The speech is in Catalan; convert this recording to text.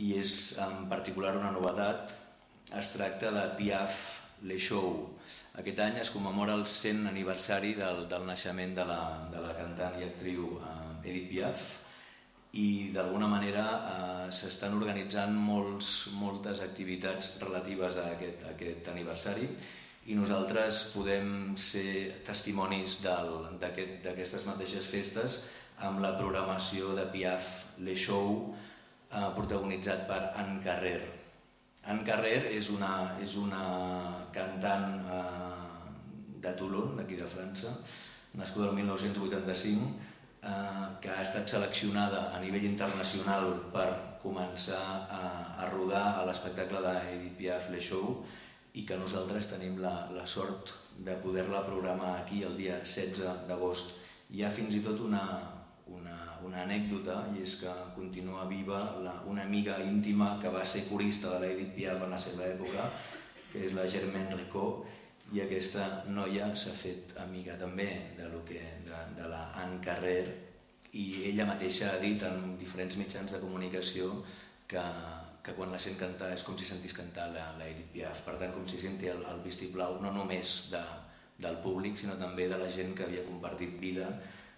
i és en particular una novedat. Es tracta de Piaf Le Show. Aquest any es commemora el 100 aniversari del, del naixement de la, de la cantant i actriu eh, Edith Piaf i d'alguna manera eh, s'estan organitzant molts, moltes activitats relatives a aquest, a aquest aniversari i nosaltres podem ser testimonis d'aquestes aquest, mateixes festes amb la programació de Piaf Le Show protagonitzat per Anne Carrer. Anne Carrer és una, és una cantant eh, de Toulon, d'aquí de França, nascuda el 1985, eh, que ha estat seleccionada a nivell internacional per començar a, a rodar a l'espectacle d'Edith Piaf Le Show i que nosaltres tenim la, la sort de poder-la programar aquí el dia 16 d'agost. Hi ha fins i tot una, una, una anècdota i és que continua viva la, una amiga íntima que va ser corista de l'Edith Piaf en la seva època, que és la Germaine Ricot, i aquesta noia s'ha fet amiga també de, lo que, de, de la Anne Carrer i ella mateixa ha dit en diferents mitjans de comunicació que, que quan la sent cantar és com si sentís cantar la, la Edith Piaf, per tant com si senti el, el vistiplau no només de, del públic sinó també de la gent que havia compartit vida